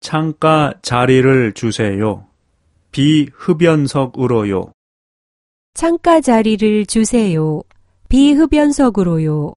창가 자리를 주세요. 비흡연석으로요. 창가 자리를 주세요. 비흡연석으로요.